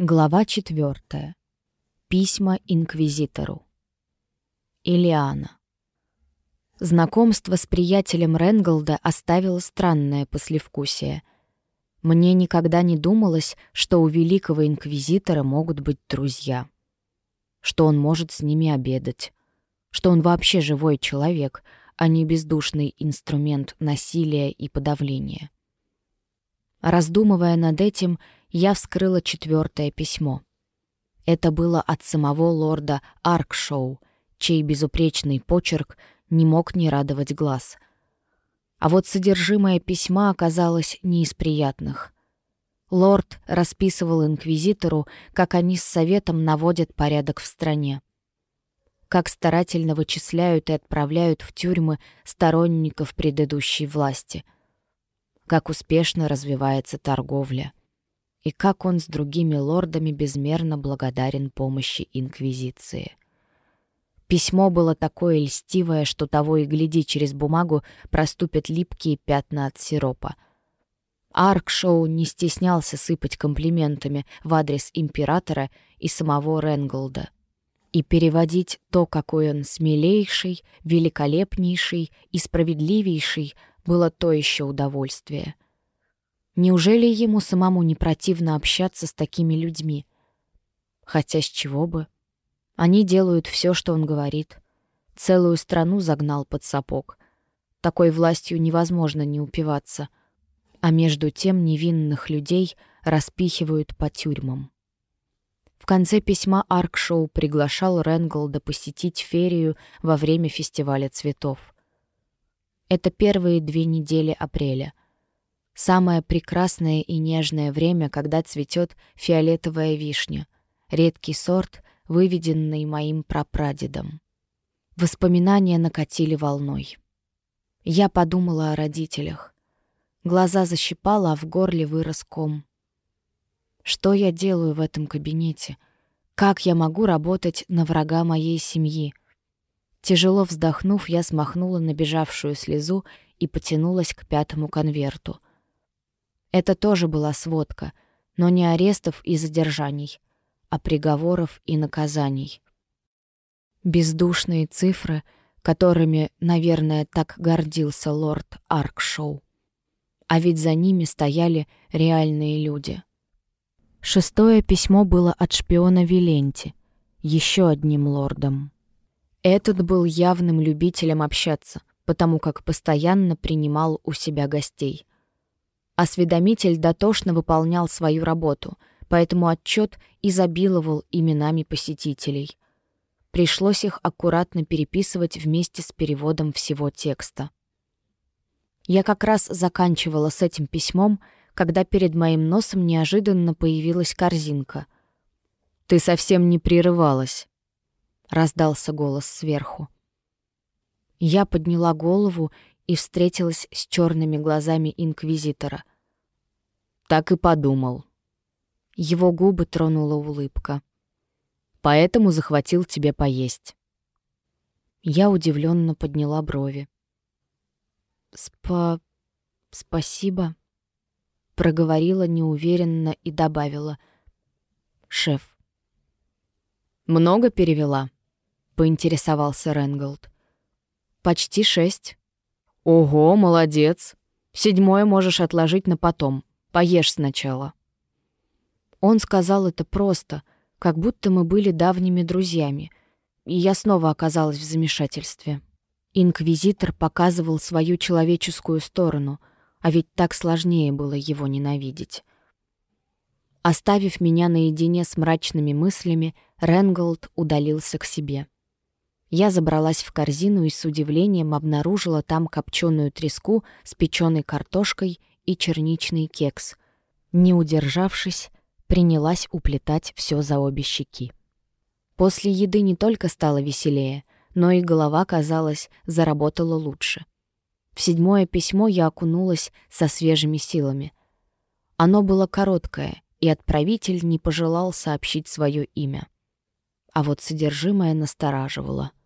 Глава четвертая. Письма инквизитору. Илиана. Знакомство с приятелем Ренголда оставило странное послевкусие. Мне никогда не думалось, что у великого инквизитора могут быть друзья. Что он может с ними обедать. Что он вообще живой человек, а не бездушный инструмент насилия и подавления. Раздумывая над этим, я вскрыла четвертое письмо. Это было от самого лорда Аркшоу, чей безупречный почерк не мог не радовать глаз. А вот содержимое письма оказалось не из приятных. Лорд расписывал инквизитору, как они с советом наводят порядок в стране. Как старательно вычисляют и отправляют в тюрьмы сторонников предыдущей власти. Как успешно развивается торговля и как он с другими лордами безмерно благодарен помощи Инквизиции. Письмо было такое льстивое, что того и гляди, через бумагу проступят липкие пятна от сиропа. Аркшоу не стеснялся сыпать комплиментами в адрес императора и самого Ренголда и переводить то, какой он смелейший, великолепнейший и справедливейший, было то еще удовольствие — Неужели ему самому не противно общаться с такими людьми? Хотя с чего бы? Они делают все, что он говорит. Целую страну загнал под сапог. Такой властью невозможно не упиваться. А между тем невинных людей распихивают по тюрьмам. В конце письма Аркшоу приглашал Ренголда посетить ферию во время фестиваля цветов. Это первые две недели апреля. Самое прекрасное и нежное время, когда цветет фиолетовая вишня, редкий сорт, выведенный моим прапрадедом. Воспоминания накатили волной. Я подумала о родителях. Глаза защипала, а в горле вырос ком. Что я делаю в этом кабинете? Как я могу работать на врага моей семьи? Тяжело вздохнув, я смахнула набежавшую слезу и потянулась к пятому конверту — это тоже была сводка, но не арестов и задержаний, а приговоров и наказаний. Бездушные цифры, которыми, наверное, так гордился лорд Аркшоу. А ведь за ними стояли реальные люди. Шестое письмо было от шпиона Виленти, еще одним лордом. Этот был явным любителем общаться, потому как постоянно принимал у себя гостей. Осведомитель дотошно выполнял свою работу, поэтому отчет изобиловал именами посетителей. Пришлось их аккуратно переписывать вместе с переводом всего текста. Я как раз заканчивала с этим письмом, когда перед моим носом неожиданно появилась корзинка. «Ты совсем не прерывалась», — раздался голос сверху. Я подняла голову и встретилась с черными глазами инквизитора. Так и подумал. Его губы тронула улыбка. Поэтому захватил тебе поесть. Я удивленно подняла брови. «Спа... спасибо», — проговорила неуверенно и добавила. «Шеф». «Много перевела?» — поинтересовался Ренголд. «Почти шесть». «Ого, молодец! Седьмое можешь отложить на потом. Поешь сначала». Он сказал это просто, как будто мы были давними друзьями, и я снова оказалась в замешательстве. Инквизитор показывал свою человеческую сторону, а ведь так сложнее было его ненавидеть. Оставив меня наедине с мрачными мыслями, Ренголд удалился к себе. Я забралась в корзину и с удивлением обнаружила там копченую треску с печеной картошкой и черничный кекс. Не удержавшись, принялась уплетать все за обе щеки. После еды не только стало веселее, но и голова, казалось, заработала лучше. В седьмое письмо я окунулась со свежими силами. Оно было короткое, и отправитель не пожелал сообщить свое имя. А вот содержимое настораживало —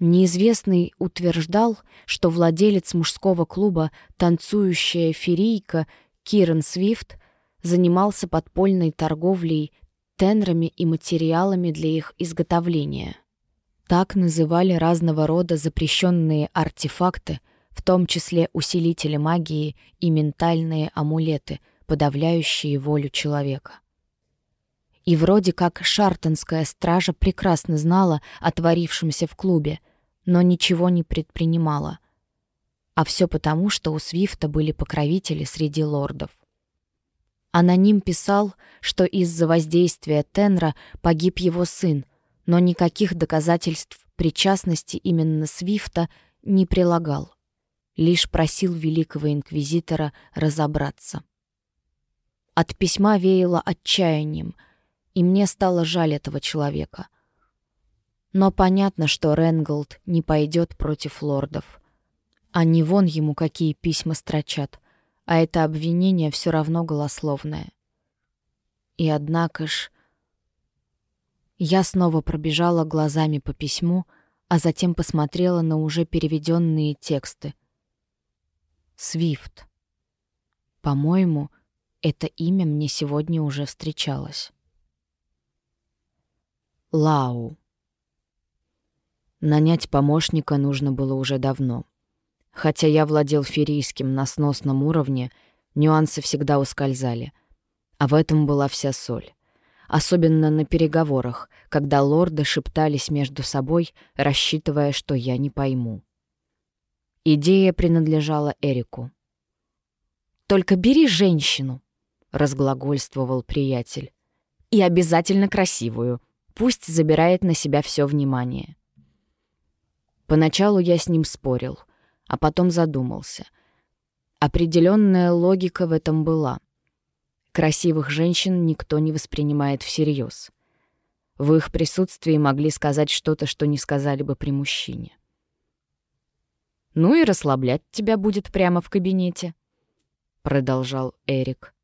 Неизвестный утверждал, что владелец мужского клуба «Танцующая ферийка» Киран Свифт занимался подпольной торговлей тенрами и материалами для их изготовления. Так называли разного рода запрещенные артефакты, в том числе усилители магии и ментальные амулеты, подавляющие волю человека. И вроде как шартонская стража прекрасно знала о творившемся в клубе, но ничего не предпринимала. А все потому, что у Свифта были покровители среди лордов. Аноним писал, что из-за воздействия Тенра погиб его сын, но никаких доказательств причастности именно Свифта не прилагал. Лишь просил великого инквизитора разобраться. От письма веяло отчаянием — и мне стало жаль этого человека. Но понятно, что Ренголд не пойдет против лордов. Они вон ему какие письма строчат, а это обвинение все равно голословное. И однако ж... Я снова пробежала глазами по письму, а затем посмотрела на уже переведенные тексты. Свифт. По-моему, это имя мне сегодня уже встречалось. Лау. Нанять помощника нужно было уже давно. Хотя я владел ферийским на сносном уровне, нюансы всегда ускользали. А в этом была вся соль. Особенно на переговорах, когда лорды шептались между собой, рассчитывая, что я не пойму. Идея принадлежала Эрику. «Только бери женщину», — разглагольствовал приятель. «И обязательно красивую, Пусть забирает на себя все внимание. Поначалу я с ним спорил, а потом задумался. Определенная логика в этом была. Красивых женщин никто не воспринимает всерьез. В их присутствии могли сказать что-то, что не сказали бы при мужчине. «Ну и расслаблять тебя будет прямо в кабинете», — продолжал Эрик.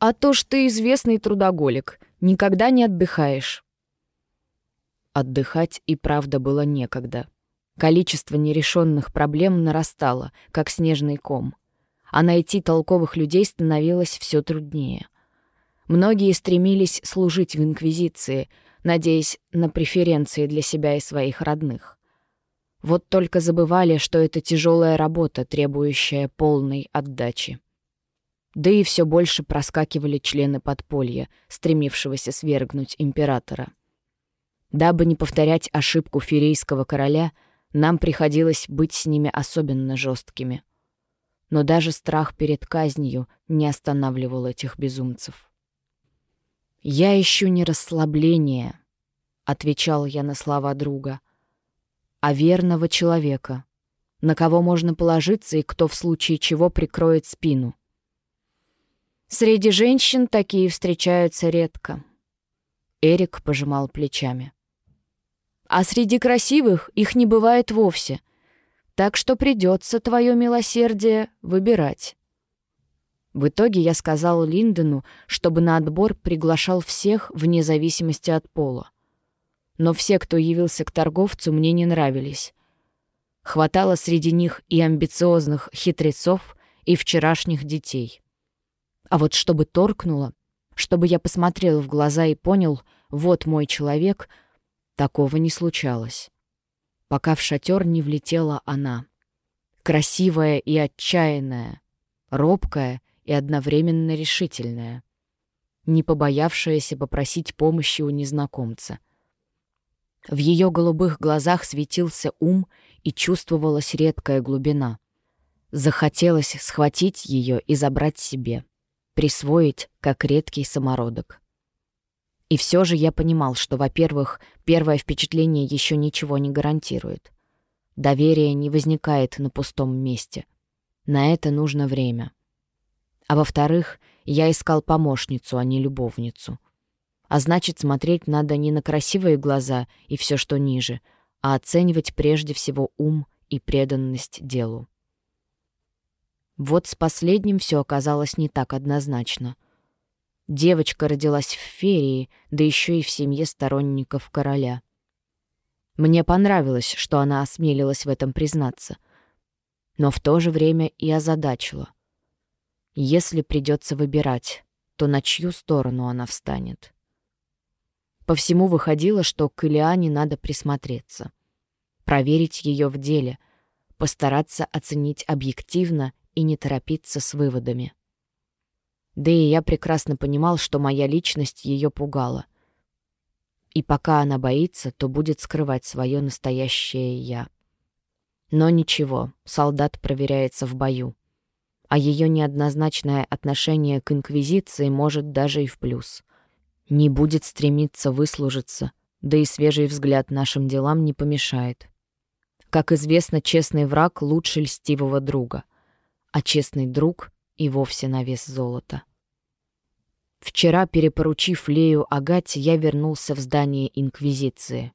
«А то ж ты известный трудоголик, никогда не отдыхаешь. Отдыхать и правда было некогда. Количество нерешенных проблем нарастало, как снежный ком. А найти толковых людей становилось все труднее. Многие стремились служить в Инквизиции, надеясь на преференции для себя и своих родных. Вот только забывали, что это тяжелая работа, требующая полной отдачи. Да и все больше проскакивали члены подполья, стремившегося свергнуть императора. Дабы не повторять ошибку ферейского короля, нам приходилось быть с ними особенно жесткими. Но даже страх перед казнью не останавливал этих безумцев. «Я ищу не расслабление», — отвечал я на слова друга, «а верного человека, на кого можно положиться и кто в случае чего прикроет спину». Среди женщин такие встречаются редко. Эрик пожимал плечами. А среди красивых их не бывает вовсе. Так что придется твое милосердие выбирать. В итоге я сказал Линдону, чтобы на отбор приглашал всех вне зависимости от пола. Но все, кто явился к торговцу, мне не нравились. Хватало среди них и амбициозных хитрецов, и вчерашних детей. А вот чтобы торкнуло, чтобы я посмотрел в глаза и понял, вот мой человек — Такого не случалось. Пока в шатер не влетела она. Красивая и отчаянная, робкая и одновременно решительная, не побоявшаяся попросить помощи у незнакомца. В ее голубых глазах светился ум и чувствовалась редкая глубина. Захотелось схватить ее и забрать себе, присвоить как редкий самородок. И все же я понимал, что, во-первых, первое впечатление еще ничего не гарантирует. Доверие не возникает на пустом месте. На это нужно время. А во-вторых, я искал помощницу, а не любовницу. А значит, смотреть надо не на красивые глаза и все, что ниже, а оценивать прежде всего ум и преданность делу. Вот с последним все оказалось не так однозначно — Девочка родилась в Ферии, да еще и в семье сторонников короля. Мне понравилось, что она осмелилась в этом признаться, но в то же время и озадачила. Если придется выбирать, то на чью сторону она встанет? По всему выходило, что к Илиане надо присмотреться. Проверить ее в деле, постараться оценить объективно и не торопиться с выводами. Да и я прекрасно понимал, что моя личность ее пугала. И пока она боится, то будет скрывать свое настоящее «я». Но ничего, солдат проверяется в бою. А ее неоднозначное отношение к Инквизиции может даже и в плюс. Не будет стремиться выслужиться, да и свежий взгляд нашим делам не помешает. Как известно, честный враг лучше льстивого друга, а честный друг и вовсе на вес золота. Вчера, перепоручив Лею Агате, я вернулся в здание Инквизиции.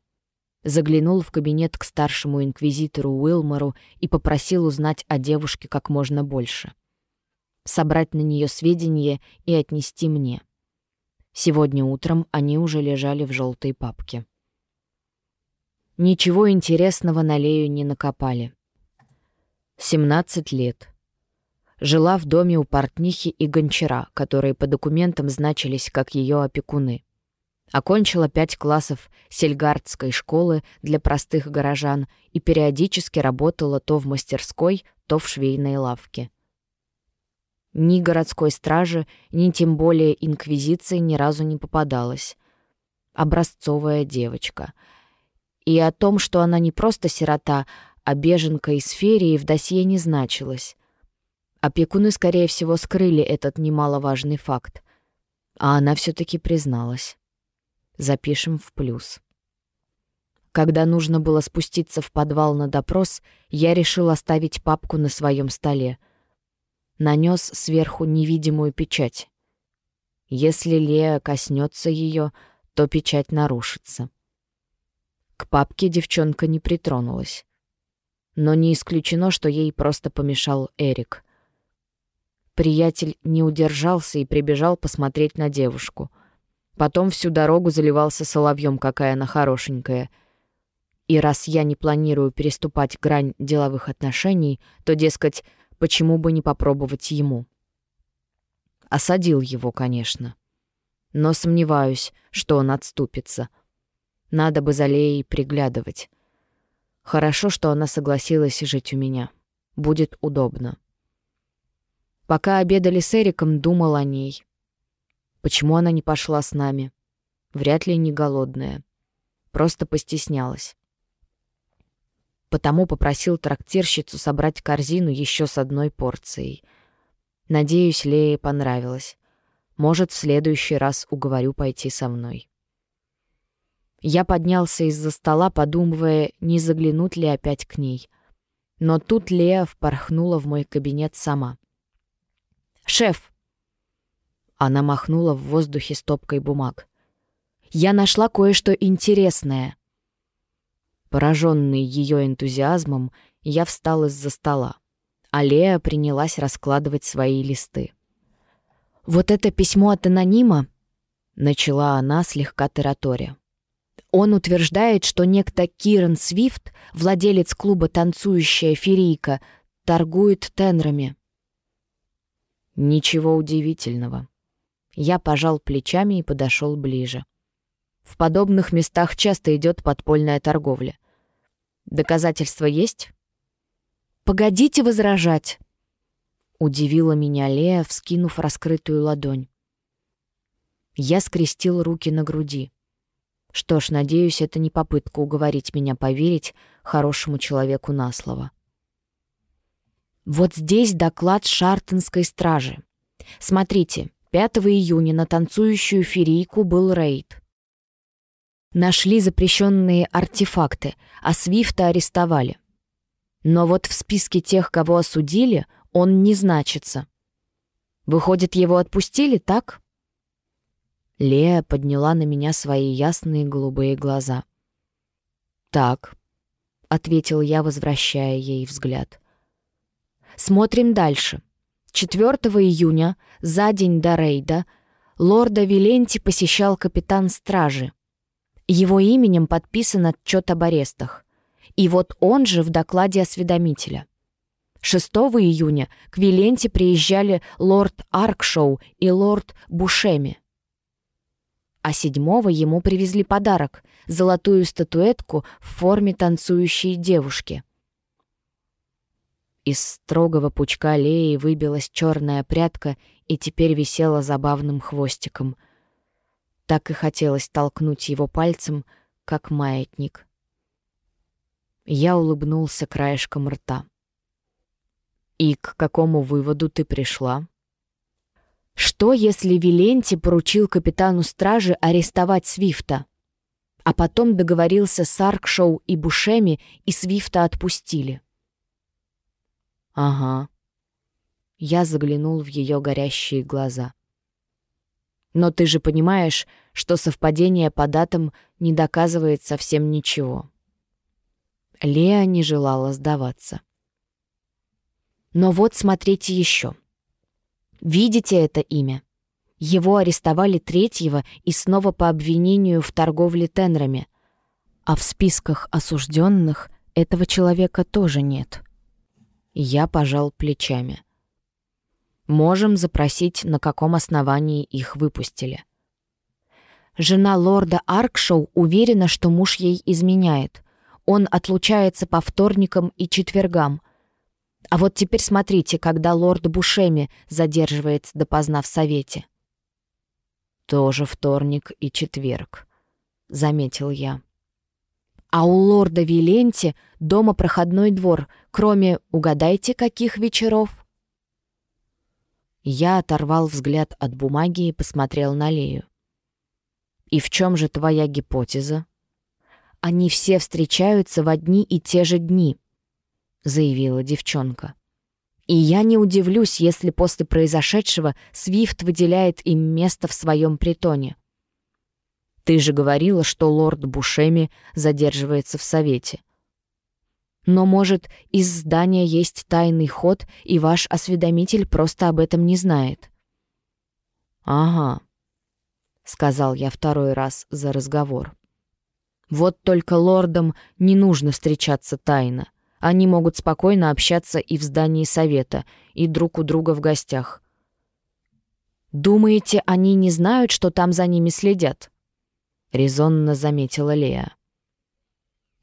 Заглянул в кабинет к старшему инквизитору Уилмору и попросил узнать о девушке как можно больше. Собрать на нее сведения и отнести мне. Сегодня утром они уже лежали в желтой папке. Ничего интересного на Лею не накопали. 17 лет. Жила в доме у портнихи и гончара, которые по документам значились как ее опекуны. Окончила пять классов сельгардской школы для простых горожан и периодически работала то в мастерской, то в швейной лавке. Ни городской стражи, ни тем более инквизиции ни разу не попадалась. Образцовая девочка. И о том, что она не просто сирота, а беженка из ферии в досье не значилось. Опекуны, скорее всего, скрыли этот немаловажный факт. А она все таки призналась. Запишем в плюс. Когда нужно было спуститься в подвал на допрос, я решил оставить папку на своем столе. Нанес сверху невидимую печать. Если Лея коснется ее, то печать нарушится. К папке девчонка не притронулась. Но не исключено, что ей просто помешал Эрик. Приятель не удержался и прибежал посмотреть на девушку — Потом всю дорогу заливался соловьем, какая она хорошенькая. И раз я не планирую переступать грань деловых отношений, то, дескать, почему бы не попробовать ему? Осадил его, конечно. Но сомневаюсь, что он отступится. Надо бы за Леей приглядывать. Хорошо, что она согласилась жить у меня. Будет удобно. Пока обедали с Эриком, думал о ней. Почему она не пошла с нами? Вряд ли не голодная. Просто постеснялась. Потому попросил трактирщицу собрать корзину еще с одной порцией. Надеюсь, Лее понравилось. Может, в следующий раз уговорю пойти со мной. Я поднялся из-за стола, подумывая, не заглянуть ли опять к ней. Но тут Лея впорхнула в мой кабинет сама. «Шеф, она махнула в воздухе стопкой бумаг. «Я нашла кое-что интересное». Пораженный ее энтузиазмом, я встал из-за стола. а принялась раскладывать свои листы. «Вот это письмо от анонима?» — начала она слегка тараторя. Он утверждает, что некто Киран Свифт, владелец клуба «Танцующая ферийка», торгует тенрами. Ничего удивительного. Я пожал плечами и подошел ближе. В подобных местах часто идет подпольная торговля. Доказательства есть? Погодите возражать. Удивила меня Лея, вскинув раскрытую ладонь. Я скрестил руки на груди. Что ж, надеюсь, это не попытка уговорить меня поверить хорошему человеку на слово. Вот здесь доклад Шартонской стражи. Смотрите, 5 июня на танцующую ферийку был рейд. Нашли запрещенные артефакты, а Свифта арестовали. Но вот в списке тех, кого осудили, он не значится. Выходит, его отпустили, так? Лея подняла на меня свои ясные голубые глаза. «Так», — ответил я, возвращая ей взгляд. «Смотрим дальше. 4 июня, за день до рейда, лорда Виленти посещал капитан стражи. Его именем подписан отчет об арестах. И вот он же в докладе осведомителя. 6 июня к Виленте приезжали лорд Аркшоу и лорд Бушеми. А 7 ему привезли подарок — золотую статуэтку в форме танцующей девушки. Из строгого пучка Леи выбилась черная прядка и теперь висела забавным хвостиком. Так и хотелось толкнуть его пальцем, как маятник. Я улыбнулся краешком рта. «И к какому выводу ты пришла?» «Что, если Виленти поручил капитану стражи арестовать Свифта?» а потом договорился с Аркшоу и Бушеми, и Свифта отпустили. «Ага». Я заглянул в ее горящие глаза. «Но ты же понимаешь, что совпадение по датам не доказывает совсем ничего». Леа не желала сдаваться. Но вот смотрите еще. Видите это имя? Его арестовали третьего и снова по обвинению в торговле тенрами. А в списках осужденных этого человека тоже нет. Я пожал плечами. Можем запросить, на каком основании их выпустили. Жена лорда Аркшоу уверена, что муж ей изменяет. Он отлучается по вторникам и четвергам. А вот теперь смотрите, когда лорд Бушеми задерживается допоздна в совете. «Тоже вторник и четверг», — заметил я. «А у лорда Виленти дома проходной двор, кроме, угадайте, каких вечеров?» Я оторвал взгляд от бумаги и посмотрел на Лею. «И в чем же твоя гипотеза?» «Они все встречаются в одни и те же дни», — заявила девчонка. «И я не удивлюсь, если после произошедшего Свифт выделяет им место в своем притоне. Ты же говорила, что лорд Бушеми задерживается в Совете. Но, может, из здания есть тайный ход, и ваш осведомитель просто об этом не знает?» «Ага», — сказал я второй раз за разговор. Вот только лордам не нужно встречаться тайно. Они могут спокойно общаться и в здании совета, и друг у друга в гостях. «Думаете, они не знают, что там за ними следят?» — резонно заметила Лея.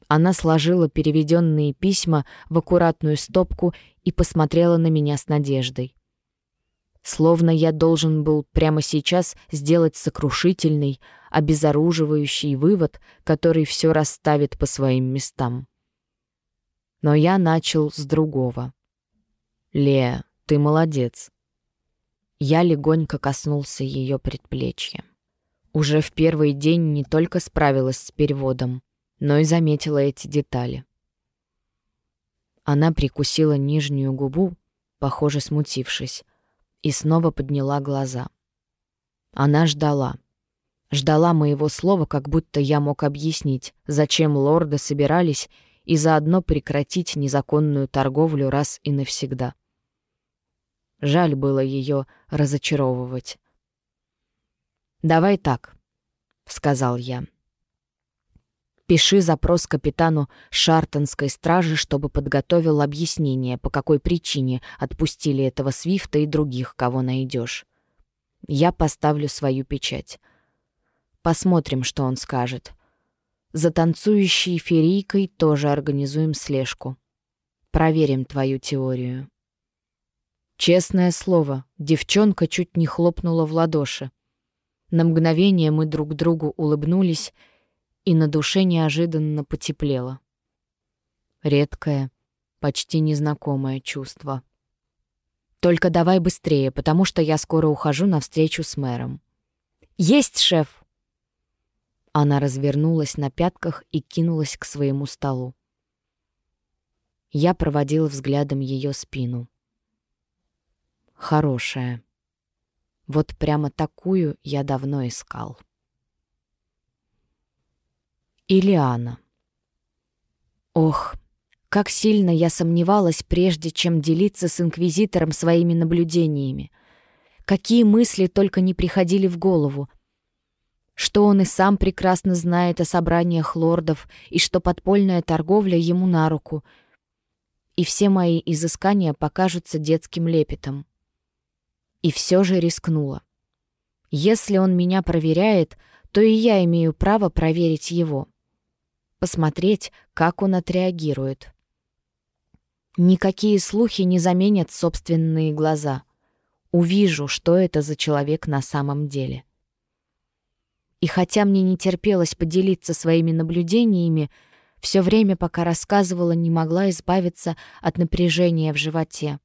Она сложила переведенные письма в аккуратную стопку и посмотрела на меня с надеждой. Словно я должен был прямо сейчас сделать сокрушительный, обезоруживающий вывод, который все расставит по своим местам. Но я начал с другого. «Лея, ты молодец». Я легонько коснулся ее предплечья. Уже в первый день не только справилась с переводом, но и заметила эти детали. Она прикусила нижнюю губу, похоже, смутившись, и снова подняла глаза. Она ждала. Ждала моего слова, как будто я мог объяснить, зачем лорды собирались и заодно прекратить незаконную торговлю раз и навсегда. Жаль было ее разочаровывать. «Давай так», — сказал я. Пиши запрос капитану Шартонской стражи, чтобы подготовил объяснение, по какой причине отпустили этого Свифта и других, кого найдешь. Я поставлю свою печать. Посмотрим, что он скажет. За танцующей ферийкой тоже организуем слежку. Проверим твою теорию. Честное слово, девчонка чуть не хлопнула в ладоши. На мгновение мы друг другу улыбнулись — и на душе неожиданно потеплело. Редкое, почти незнакомое чувство. «Только давай быстрее, потому что я скоро ухожу на встречу с мэром». «Есть, шеф!» Она развернулась на пятках и кинулась к своему столу. Я проводил взглядом ее спину. Хорошая. Вот прямо такую я давно искал. Илиана. Ох, как сильно я сомневалась, прежде чем делиться с инквизитором своими наблюдениями. Какие мысли только не приходили в голову. Что он и сам прекрасно знает о собраниях лордов, и что подпольная торговля ему на руку. и все мои изыскания покажутся детским лепетом. И все же рискнула. Если он меня проверяет, то и я имею право проверить его. Посмотреть, как он отреагирует. Никакие слухи не заменят собственные глаза. Увижу, что это за человек на самом деле. И хотя мне не терпелось поделиться своими наблюдениями, все время, пока рассказывала, не могла избавиться от напряжения в животе.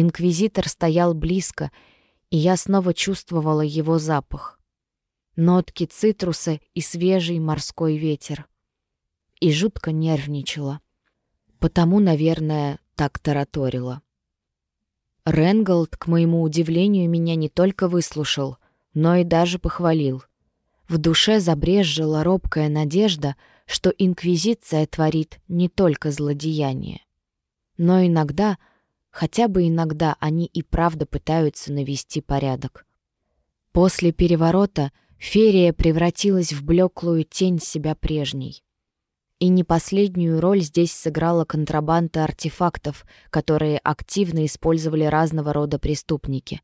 Инквизитор стоял близко, и я снова чувствовала его запах. Нотки цитруса и свежий морской ветер. И жутко нервничала. Потому, наверное, так тараторила. Ренголд, к моему удивлению, меня не только выслушал, но и даже похвалил. В душе забрезжила робкая надежда, что Инквизиция творит не только злодеяния. Но иногда, хотя бы иногда, они и правда пытаются навести порядок. После переворота Ферия превратилась в блеклую тень себя прежней. И не последнюю роль здесь сыграла контрабанда артефактов, которые активно использовали разного рода преступники.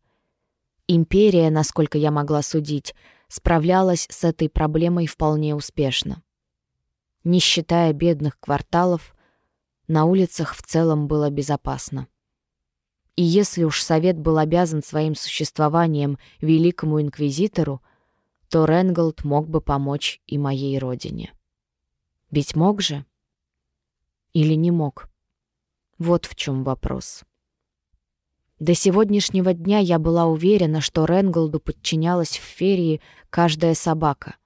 Империя, насколько я могла судить, справлялась с этой проблемой вполне успешно. Не считая бедных кварталов, на улицах в целом было безопасно. И если уж Совет был обязан своим существованием великому инквизитору, то Ренголд мог бы помочь и моей родине. Ведь мог же? Или не мог? Вот в чем вопрос. До сегодняшнего дня я была уверена, что Ренголду подчинялась в Ферии каждая собака.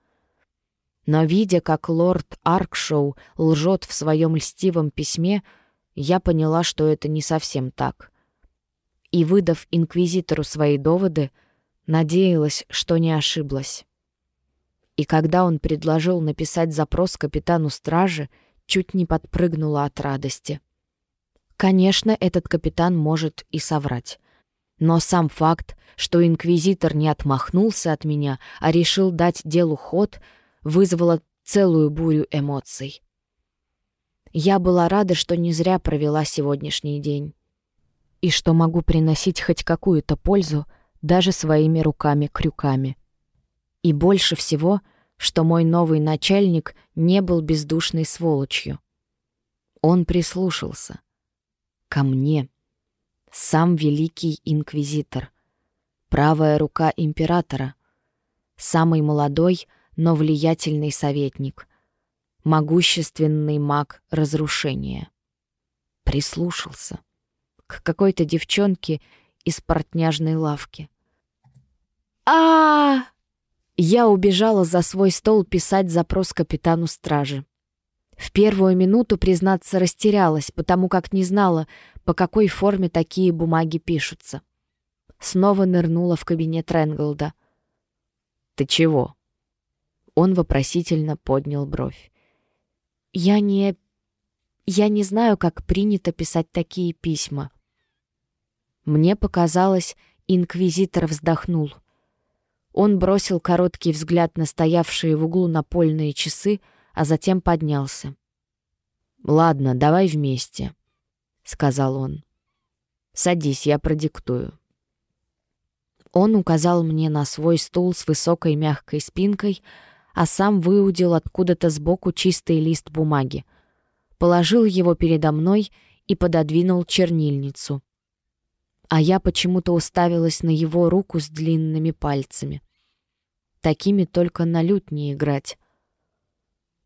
Но видя, как лорд Аркшоу лжет в своем льстивом письме, я поняла, что это не совсем так. И, выдав инквизитору свои доводы, надеялась, что не ошиблась. И когда он предложил написать запрос капитану стражи, чуть не подпрыгнула от радости. Конечно, этот капитан может и соврать. Но сам факт, что инквизитор не отмахнулся от меня, а решил дать делу ход, вызвало целую бурю эмоций. Я была рада, что не зря провела сегодняшний день. И что могу приносить хоть какую-то пользу даже своими руками-крюками. И больше всего, что мой новый начальник не был бездушной сволочью. Он прислушался. Ко мне. Сам великий инквизитор. Правая рука императора. Самый молодой, но влиятельный советник. Могущественный маг разрушения. Прислушался. К какой-то девчонке из портняжной лавки. а, -а, -а я убежала за свой стол писать запрос капитану стражи. В первую минуту, признаться, растерялась, потому как не знала, по какой форме такие бумаги пишутся. Снова нырнула в кабинет Ренголда. «Ты чего?» Он вопросительно поднял бровь. «Я не... Я не знаю, как принято писать такие письма». Мне показалось, инквизитор вздохнул — он бросил короткий взгляд на стоявшие в углу напольные часы, а затем поднялся. «Ладно, давай вместе», — сказал он. «Садись, я продиктую». Он указал мне на свой стул с высокой мягкой спинкой, а сам выудил откуда-то сбоку чистый лист бумаги, положил его передо мной и пододвинул чернильницу. А я почему-то уставилась на его руку с длинными пальцами. Такими только на лют не играть.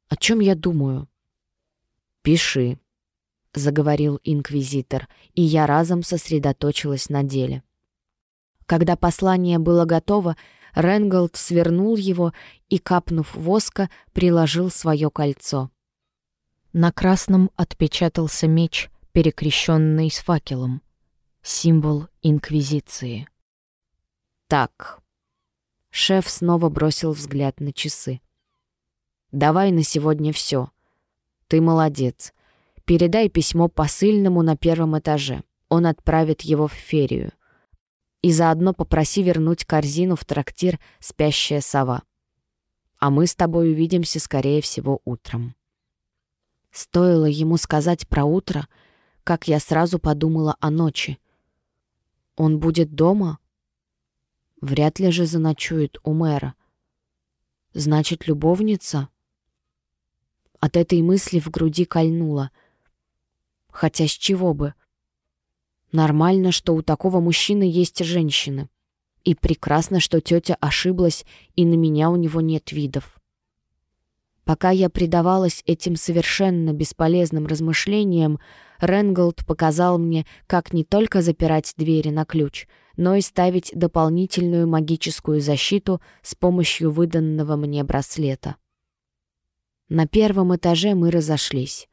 О чем я думаю? «Пиши», — заговорил инквизитор, и я разом сосредоточилась на деле. Когда послание было готово, Ренголд свернул его и, капнув воска, приложил свое кольцо. На красном отпечатался меч, перекрещенный с факелом. Символ Инквизиции. «Так», Шеф снова бросил взгляд на часы. «Давай на сегодня все. Ты молодец. Передай письмо посыльному на первом этаже. Он отправит его в ферию. И заодно попроси вернуть корзину в трактир «Спящая сова». А мы с тобой увидимся, скорее всего, утром». Стоило ему сказать про утро, как я сразу подумала о ночи. Он будет дома? Вряд ли же заночует у мэра. Значит, любовница? От этой мысли в груди кольнуло. Хотя с чего бы? Нормально, что у такого мужчины есть женщины. И прекрасно, что тетя ошиблась, и на меня у него нет видов. Пока я предавалась этим совершенно бесполезным размышлениям, Ренголд показал мне, как не только запирать двери на ключ, но и ставить дополнительную магическую защиту с помощью выданного мне браслета. На первом этаже мы разошлись.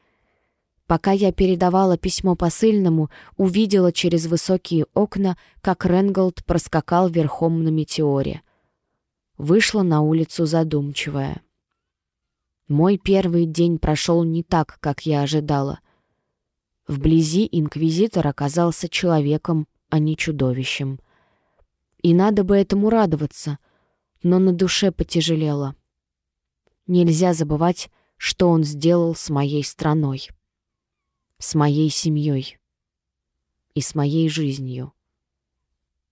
Пока я передавала письмо посыльному, увидела через высокие окна, как Ренголд проскакал верхом на метеоре. Вышла на улицу задумчивая. Мой первый день прошел не так, как я ожидала. Вблизи инквизитор оказался человеком, а не чудовищем. И надо бы этому радоваться, но на душе потяжелело. Нельзя забывать, что он сделал с моей страной с моей семьей и с моей жизнью.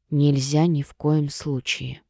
Нельзя ни в коем случае.